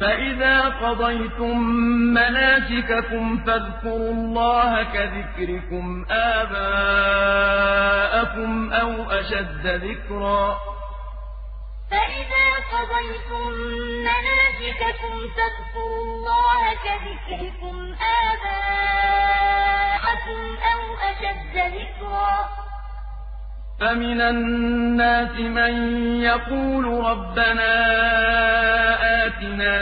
فإذا قضيتم مناسككم فاذكروا الله كذكركم آباءكم أو أشد ذكرا. فإذا قضيتم مناسككم فاذكروا الله كذكركم آباءكم أو أشد ذكرا. فمن الناس من يقول ربنا